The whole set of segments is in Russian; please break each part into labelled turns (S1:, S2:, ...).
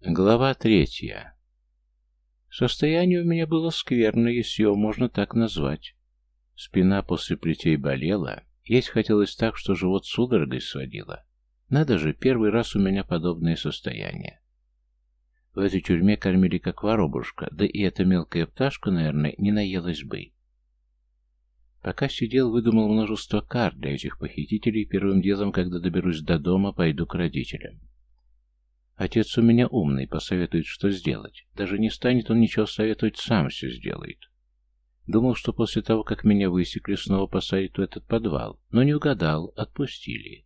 S1: Глава третья. Состояние у меня было скверное, если его можно так назвать. Спина после плетей болела, есть хотелось так, что живот судорогой сводило. Надо же, первый раз у меня подобное состояние. В этой тюрьме кормили как воробушка, да и эта мелкая пташка, наверное, не наелась бы. Пока сидел, выдумал множество карт для этих похитителей, первым делом, когда доберусь до дома, пойду к родителям. Отец у меня умный, посоветует, что сделать. Даже не станет он ничего советовать, сам все сделает. Думал, что после того, как меня высекли, снова посадят в этот подвал, но не угадал, отпустили.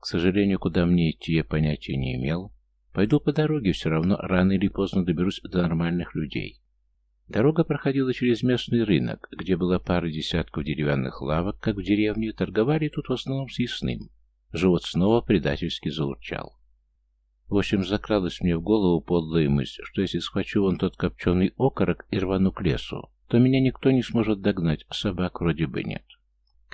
S1: К сожалению, куда мне идти, я понятия не имел. Пойду по дороге, все равно рано или поздно доберусь до нормальных людей. Дорога проходила через местный рынок, где была пара десятков деревянных лавок, как в деревне, торговали тут в основном с ясным. Живот снова предательски заурчал. В общем, закралась мне в голову подлая мысль, что если схвачу вон тот копченый окорок и рвану к лесу, то меня никто не сможет догнать, а собак вроде бы нет.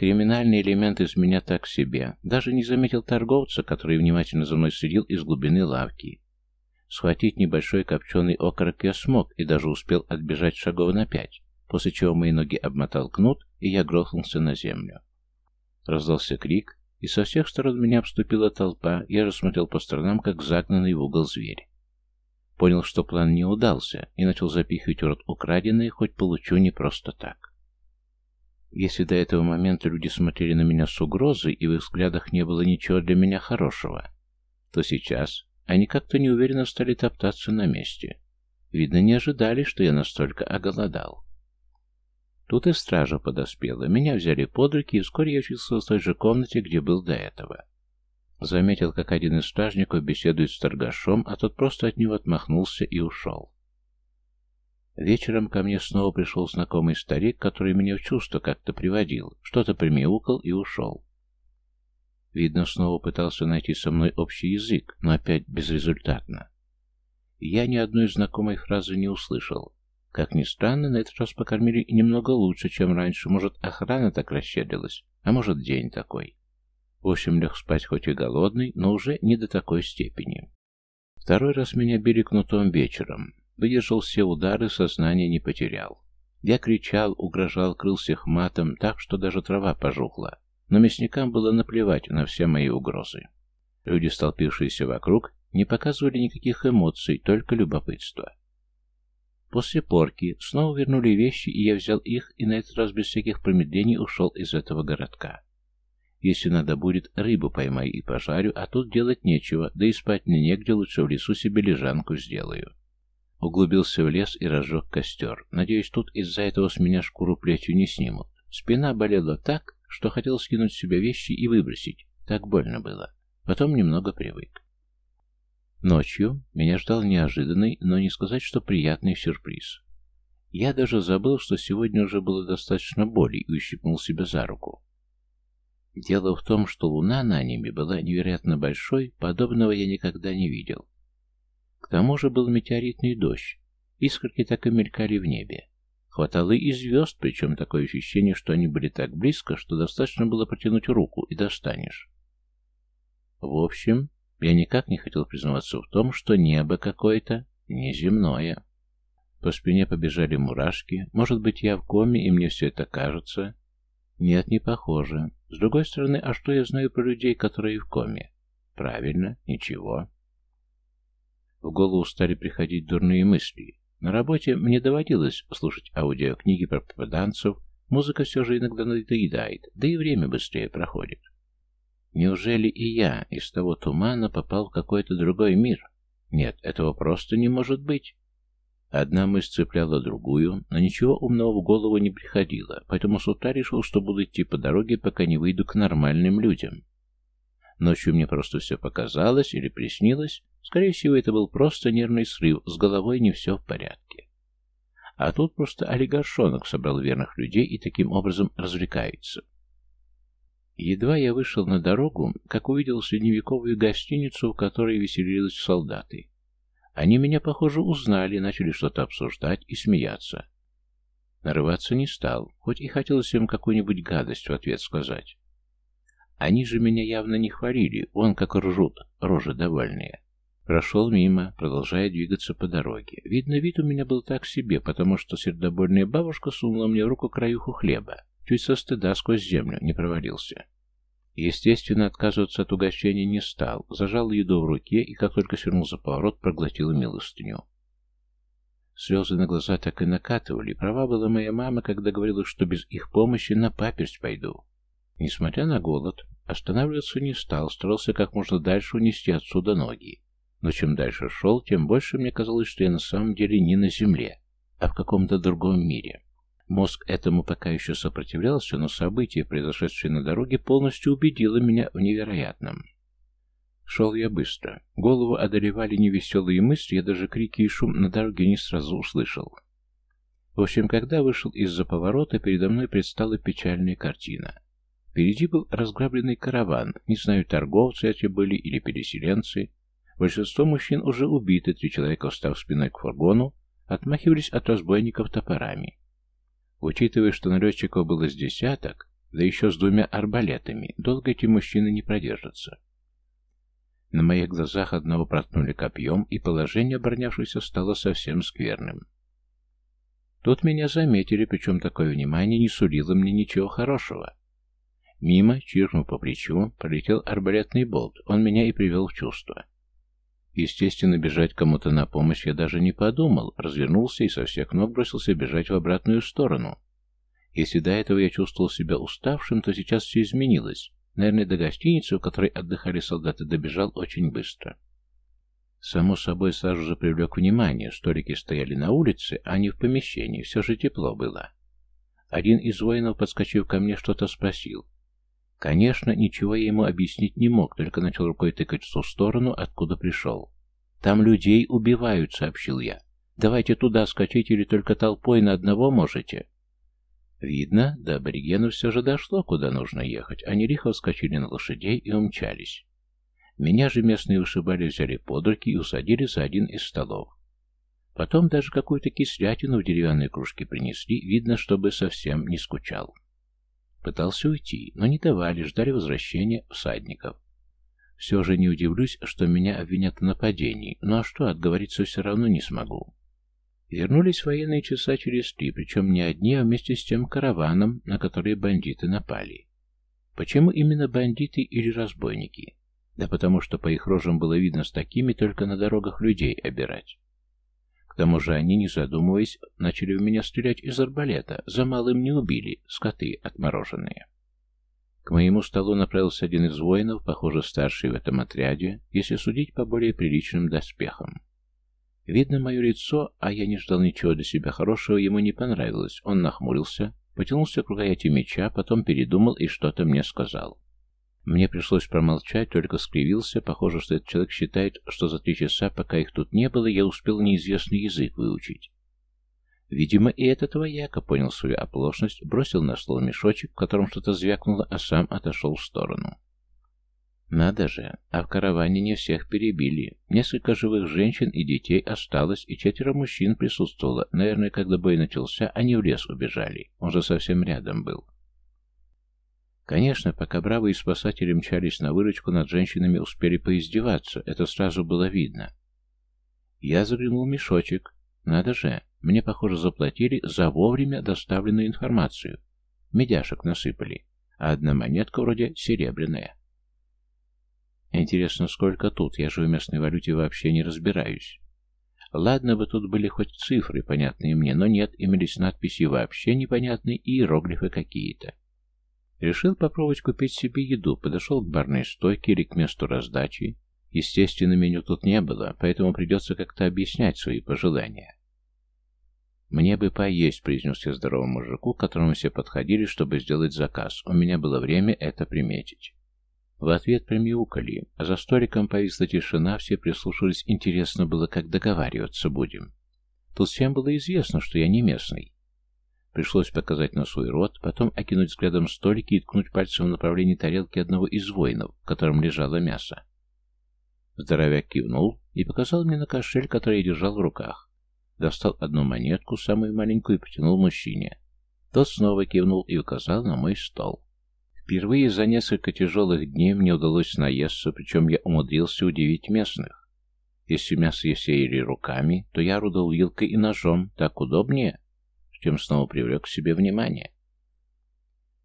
S1: Криминальный элемент из меня так себе. Даже не заметил торговца, который внимательно за мной следил из глубины лавки. Схватить небольшой копченый окорок я смог и даже успел отбежать шагов на пять, после чего мои ноги обмотал кнут, и я грохнулся на землю. Раздался крик, и со всех сторон меня обступила толпа, я же смотрел по сторонам, как загнанный в угол зверь. Понял, что план не удался, и начал запихивать в рот украденное, хоть получу не просто так. Если до этого момента люди смотрели на меня с угрозой, и в их взглядах не было ничего для меня хорошего, то сейчас они как-то неуверенно стали топтаться на месте. Видно, не ожидали, что я настолько оголодал. Тут и стража подоспела. Меня взяли под руки, и вскоре я очутился в той же комнате, где был до этого. Заметил, как один из стражников беседует с торгашом, а тот просто от него отмахнулся и ушел. Вечером ко мне снова пришел знакомый старик, который меня в чувство как-то приводил, что-то примяукал и ушел. Видно, снова пытался найти со мной общий язык, но опять безрезультатно. Я ни одной знакомой фразы не услышал, как ни странно, на этот раз покормили немного лучше, чем раньше. Может, охрана так расщедрилась, а может, день такой. В общем, лег спать хоть и голодный, но уже не до такой степени. Второй раз меня били кнутом вечером. Выдержал все удары, сознание не потерял. Я кричал, угрожал, крылся хматом, так что даже трава пожухла. Но мясникам было наплевать на все мои угрозы. Люди, столпившиеся вокруг, не показывали никаких эмоций, только любопытство. После порки снова вернули вещи, и я взял их, и на этот раз без всяких промедлений ушел из этого городка. Если надо будет, рыбу поймай и пожарю, а тут делать нечего, да и спать мне негде, лучше в лесу себе лежанку сделаю. Углубился в лес и разжег костер. Надеюсь, тут из-за этого с меня шкуру плетью не снимут. Спина болела так, что хотел скинуть с себя вещи и выбросить. Так больно было. Потом немного привык. Ночью меня ждал неожиданный, но не сказать, что приятный сюрприз. Я даже забыл, что сегодня уже было достаточно боли и ущипнул себя за руку. Дело в том, что луна на небе была невероятно большой, подобного я никогда не видел. К тому же был метеоритный дождь, искорки так и мелькали в небе. Хватало и звезд, причем такое ощущение, что они были так близко, что достаточно было протянуть руку и достанешь. В общем, я никак не хотел признаваться в том, что небо какое-то неземное. По спине побежали мурашки. Может быть, я в коме, и мне все это кажется? Нет, не похоже. С другой стороны, а что я знаю про людей, которые в коме? Правильно, ничего. В голову стали приходить дурные мысли. На работе мне доводилось слушать аудиокниги про попаданцев, музыка все же иногда надоедает, да и время быстрее проходит. Неужели и я из того тумана попал в какой-то другой мир? Нет, этого просто не может быть. Одна мысль цепляла другую, но ничего умного в голову не приходило, поэтому Сута решил, что буду идти по дороге, пока не выйду к нормальным людям. Ночью мне просто все показалось или приснилось. Скорее всего, это был просто нервный срыв, с головой не все в порядке. А тут просто олигаршонок собрал верных людей и таким образом развлекается. Едва я вышел на дорогу, как увидел средневековую гостиницу, в которой веселились солдаты. Они меня, похоже, узнали, начали что-то обсуждать и смеяться. Нарываться не стал, хоть и хотелось им какую-нибудь гадость в ответ сказать. Они же меня явно не хвалили, он как ржут, рожи довольные. Прошел мимо, продолжая двигаться по дороге. Видно, вид у меня был так себе, потому что сердобольная бабушка сунула мне в руку краюху хлеба. Чуть со стыда сквозь землю не провалился. Естественно, отказываться от угощения не стал, зажал еду в руке и, как только свернул за поворот, проглотил милостыню. Слезы на глаза так и накатывали. Права была моя мама, когда говорила, что без их помощи на паперть пойду. Несмотря на голод, останавливаться не стал, старался как можно дальше унести отсюда ноги. Но чем дальше шел, тем больше мне казалось, что я на самом деле не на земле, а в каком-то другом мире. Мозг этому пока еще сопротивлялся, но событие, произошедшее на дороге, полностью убедило меня в невероятном. Шел я быстро. Голову одолевали невеселые мысли, я даже крики и шум на дороге не сразу услышал. В общем, когда вышел из-за поворота, передо мной предстала печальная картина. Впереди был разграбленный караван, не знаю, торговцы эти были или переселенцы. Большинство мужчин уже убиты, три человека, встав спиной к фургону, отмахивались от разбойников топорами. Учитывая, что налетчиков было с десяток, да еще с двумя арбалетами, долго эти мужчины не продержатся. На моих глазах одного проткнули копьем, и положение оборонявшегося стало совсем скверным. Тут меня заметили, причем такое внимание не сулило мне ничего хорошего. Мимо, чиркнув по плечу, пролетел арбалетный болт, он меня и привел в чувство. Естественно, бежать кому-то на помощь я даже не подумал, развернулся и со всех ног бросился бежать в обратную сторону. Если до этого я чувствовал себя уставшим, то сейчас все изменилось. Наверное, до гостиницы, у которой отдыхали солдаты, добежал очень быстро. Само собой, сразу же привлек внимание. Столики стояли на улице, а не в помещении. Все же тепло было. Один из воинов, подскочив ко мне, что-то спросил. Конечно, ничего я ему объяснить не мог, только начал рукой тыкать в ту сторону, откуда пришел. «Там людей убивают», — сообщил я. «Давайте туда скачите или только толпой на одного можете?» Видно, до аборигенов все же дошло, куда нужно ехать. Они лихо вскочили на лошадей и умчались. Меня же местные вышибали взяли под руки и усадили за один из столов. Потом даже какую-то кислятину в деревянной кружке принесли, видно, чтобы совсем не скучал. Пытался уйти, но не давали, ждали возвращения всадников. Все же не удивлюсь, что меня обвинят в нападении, ну а что, отговориться все равно не смогу. Вернулись военные часа через три, причем не одни, а вместе с тем караваном, на который бандиты напали. Почему именно бандиты или разбойники? Да потому что по их рожам было видно с такими только на дорогах людей обирать тому же они, не задумываясь, начали у меня стрелять из арбалета. За малым не убили, скоты отмороженные. К моему столу направился один из воинов, похоже, старший в этом отряде, если судить по более приличным доспехам. Видно мое лицо, а я не ждал ничего для себя хорошего, ему не понравилось. Он нахмурился, потянулся к рукояти меча, потом передумал и что-то мне сказал. Мне пришлось промолчать, только скривился. Похоже, что этот человек считает, что за три часа, пока их тут не было, я успел неизвестный язык выучить. Видимо, и этот вояка понял свою оплошность, бросил на стол мешочек, в котором что-то звякнуло, а сам отошел в сторону. Надо же, а в караване не всех перебили. Несколько живых женщин и детей осталось, и четверо мужчин присутствовало. Наверное, когда бой начался, они в лес убежали. Он же совсем рядом был. Конечно, пока бравые спасатели мчались на выручку, над женщинами успели поиздеваться, это сразу было видно. Я заглянул в мешочек. Надо же, мне, похоже, заплатили за вовремя доставленную информацию. Медяшек насыпали, а одна монетка вроде серебряная. Интересно, сколько тут? Я же в местной валюте вообще не разбираюсь. Ладно бы тут были хоть цифры, понятные мне, но нет, имелись надписи вообще непонятные и иероглифы какие-то. Решил попробовать купить себе еду, подошел к барной стойке или к месту раздачи. Естественно, меню тут не было, поэтому придется как-то объяснять свои пожелания. «Мне бы поесть», — произнес я здоровому мужику, к которому все подходили, чтобы сделать заказ. У меня было время это приметить. В ответ примяукали, а за столиком повисла тишина, все прислушались, интересно было, как договариваться будем. Тут всем было известно, что я не местный. Пришлось показать на свой рот, потом окинуть взглядом столики и ткнуть пальцем в направлении тарелки одного из воинов, в котором лежало мясо. Здоровяк кивнул и показал мне на кошель, который я держал в руках. Достал одну монетку, самую маленькую, и потянул мужчине. Тот снова кивнул и указал на мой стол. Впервые за несколько тяжелых дней мне удалось наесться, причем я умудрился удивить местных. Если мясо я сеяли руками, то я орудовал вилкой и ножом, так удобнее чем снова привлек к себе внимание.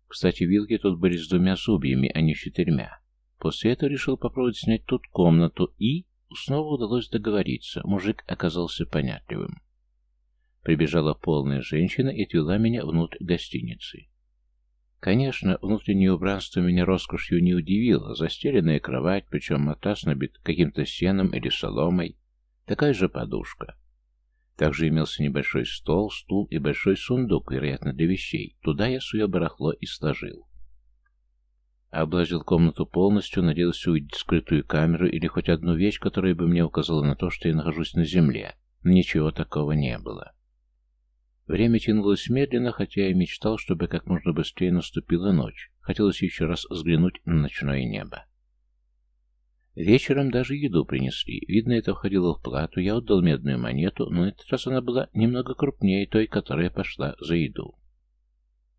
S1: Кстати, вилки тут были с двумя зубьями, а не с четырьмя. После этого решил попробовать снять тут комнату и... Снова удалось договориться, мужик оказался понятливым. Прибежала полная женщина и отвела меня внутрь гостиницы. Конечно, внутреннее убранство меня роскошью не удивило. Застеленная кровать, причем матрас набит каким-то сеном или соломой. Такая же подушка. Также имелся небольшой стол, стул и большой сундук, вероятно, для вещей. Туда я свое барахло и сложил. Облазил комнату полностью, надеялся увидеть скрытую камеру или хоть одну вещь, которая бы мне указала на то, что я нахожусь на земле. Но ничего такого не было. Время тянулось медленно, хотя я мечтал, чтобы как можно быстрее наступила ночь. Хотелось еще раз взглянуть на ночное небо. Вечером даже еду принесли. Видно, это входило в плату. Я отдал медную монету, но на этот раз она была немного крупнее той, которая пошла за еду.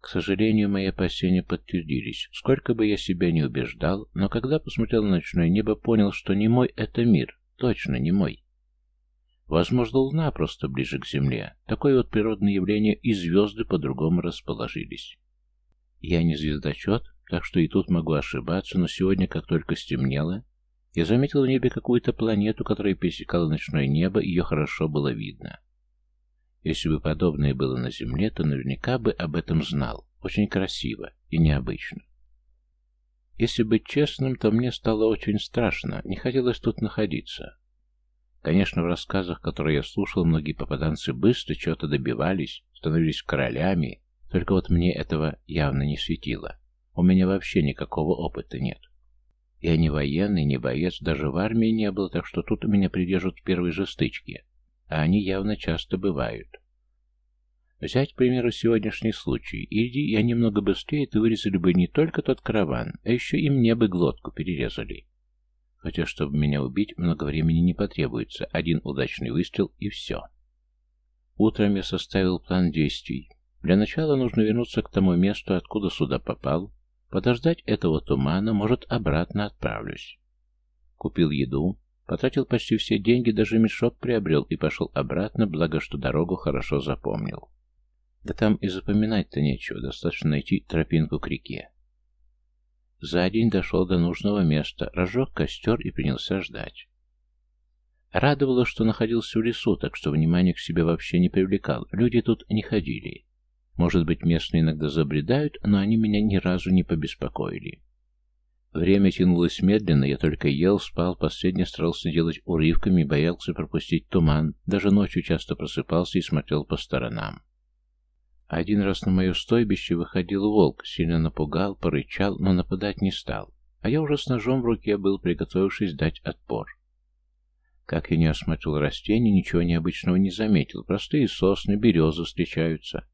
S1: К сожалению, мои опасения подтвердились. Сколько бы я себя не убеждал, но когда посмотрел на ночное небо, понял, что не мой это мир. Точно не мой. Возможно, Луна просто ближе к Земле. Такое вот природное явление, и звезды по-другому расположились. Я не звездочет, так что и тут могу ошибаться, но сегодня, как только стемнело, я заметил в небе какую-то планету, которая пересекала ночное небо, и ее хорошо было видно. Если бы подобное было на Земле, то наверняка бы об этом знал. Очень красиво и необычно. Если быть честным, то мне стало очень страшно, не хотелось тут находиться. Конечно, в рассказах, которые я слушал, многие попаданцы быстро чего-то добивались, становились королями, только вот мне этого явно не светило. У меня вообще никакого опыта нет. Я не военный, не боец, даже в армии не был, так что тут меня придержат в первой же стычке. А они явно часто бывают. Взять, к примеру, сегодняшний случай. Иди, я немного быстрее, ты вырезали бы не только тот караван, а еще и мне бы глотку перерезали. Хотя, чтобы меня убить, много времени не потребуется. Один удачный выстрел и все. Утром я составил план действий. Для начала нужно вернуться к тому месту, откуда сюда попал, Подождать этого тумана, может, обратно отправлюсь. Купил еду, потратил почти все деньги, даже мешок приобрел и пошел обратно, благо, что дорогу хорошо запомнил. Да там и запоминать-то нечего, достаточно найти тропинку к реке. За день дошел до нужного места, разжег костер и принялся ждать. Радовало, что находился в лесу, так что внимание к себе вообще не привлекал, люди тут не ходили. Может быть, местные иногда забредают, но они меня ни разу не побеспокоили. Время тянулось медленно, я только ел, спал, последнее старался делать урывками, боялся пропустить туман, даже ночью часто просыпался и смотрел по сторонам. Один раз на мое стойбище выходил волк, сильно напугал, порычал, но нападать не стал, а я уже с ножом в руке был, приготовившись дать отпор. Как я не осмотрел растения, ничего необычного не заметил, простые сосны, березы встречаются.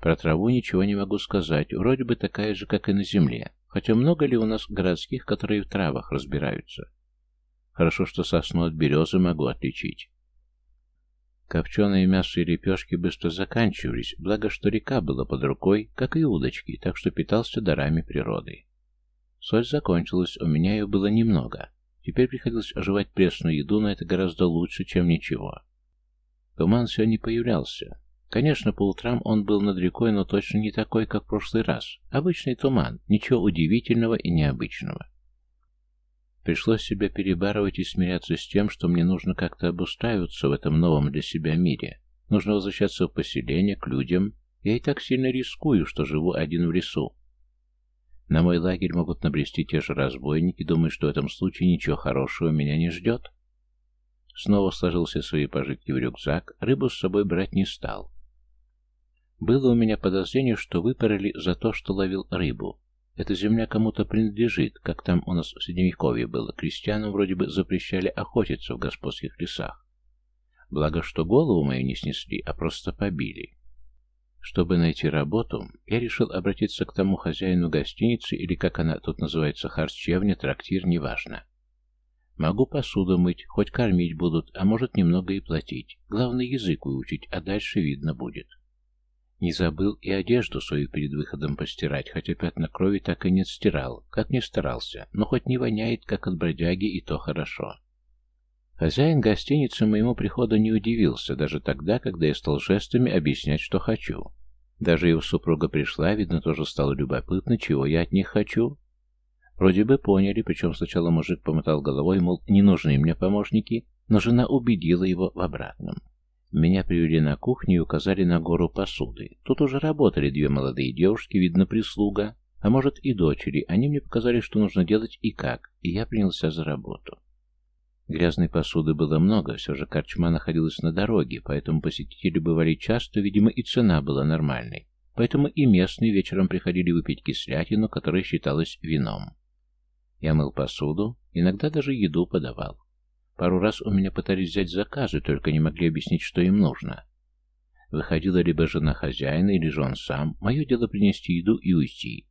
S1: Про траву ничего не могу сказать, вроде бы такая же, как и на земле, хотя много ли у нас городских, которые в травах разбираются? Хорошо, что сосну от березы могу отличить. Копченое мясо и лепешки быстро заканчивались, благо что река была под рукой, как и удочки, так что питался дарами природы. Соль закончилась, у меня ее было немного. Теперь приходилось оживать пресную еду, но это гораздо лучше, чем ничего. Туман все не появлялся, Конечно, по утрам он был над рекой, но точно не такой, как в прошлый раз. Обычный туман, ничего удивительного и необычного. Пришлось себя перебарывать и смиряться с тем, что мне нужно как-то обустраиваться в этом новом для себя мире. Нужно возвращаться в поселение, к людям. Я и так сильно рискую, что живу один в лесу. На мой лагерь могут набрести те же разбойники, думаю, что в этом случае ничего хорошего меня не ждет. Снова сложил все свои пожитки в рюкзак, рыбу с собой брать не стал. Было у меня подозрение, что выпороли за то, что ловил рыбу. Эта земля кому-то принадлежит, как там у нас в Средневековье было. Крестьянам вроде бы запрещали охотиться в господских лесах. Благо, что голову мою не снесли, а просто побили. Чтобы найти работу, я решил обратиться к тому хозяину гостиницы, или как она тут называется, харчевня, трактир, неважно. Могу посуду мыть, хоть кормить будут, а может немного и платить. Главное, язык выучить, а дальше видно будет. Не забыл и одежду свою перед выходом постирать, хотя пятна крови так и не стирал, как не старался, но хоть не воняет, как от бродяги, и то хорошо. Хозяин гостиницы моему приходу не удивился, даже тогда, когда я стал жестами объяснять, что хочу. Даже его супруга пришла, видно, тоже стало любопытно, чего я от них хочу. Вроде бы поняли, причем сначала мужик помотал головой, мол, не нужны мне помощники, но жена убедила его в обратном. Меня привели на кухню и указали на гору посуды. Тут уже работали две молодые девушки, видно, прислуга, а может и дочери. Они мне показали, что нужно делать и как, и я принялся за работу. Грязной посуды было много, все же корчма находилась на дороге, поэтому посетители бывали часто, видимо, и цена была нормальной. Поэтому и местные вечером приходили выпить кислятину, которая считалась вином. Я мыл посуду, иногда даже еду подавал. Пару раз у меня пытались взять заказы, только не могли объяснить, что им нужно. Выходила либо жена хозяина, или же он сам. Мое дело принести еду и уйти.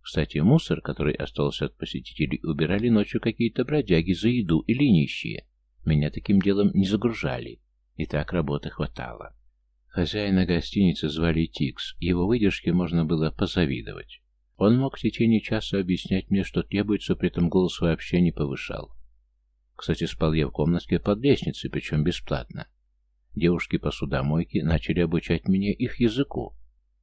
S1: Кстати, мусор, который остался от посетителей, убирали ночью какие-то бродяги за еду или нищие. Меня таким делом не загружали. И так работы хватало. Хозяина гостиницы звали Тикс, его выдержке можно было позавидовать. Он мог в течение часа объяснять мне, что требуется, при этом голос вообще не повышал. Кстати, спал я в комнатке под лестницей, причем бесплатно. Девушки-посудомойки начали обучать меня их языку.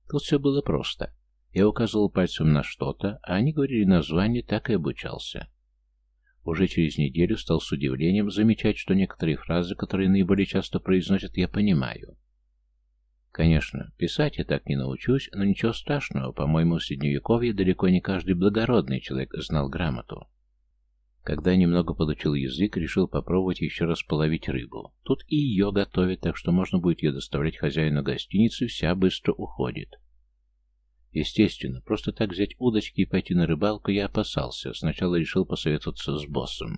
S1: Тут все было просто. Я указывал пальцем на что-то, а они говорили название, так и обучался. Уже через неделю стал с удивлением замечать, что некоторые фразы, которые наиболее часто произносят, я понимаю. Конечно, писать я так не научусь, но ничего страшного, по-моему, в Средневековье далеко не каждый благородный человек знал грамоту. Когда немного подучил язык, решил попробовать еще раз половить рыбу. Тут и ее готовят, так что можно будет ее доставлять хозяину гостиницы, вся быстро уходит. Естественно, просто так взять удочки и пойти на рыбалку я опасался. Сначала решил посоветоваться с боссом.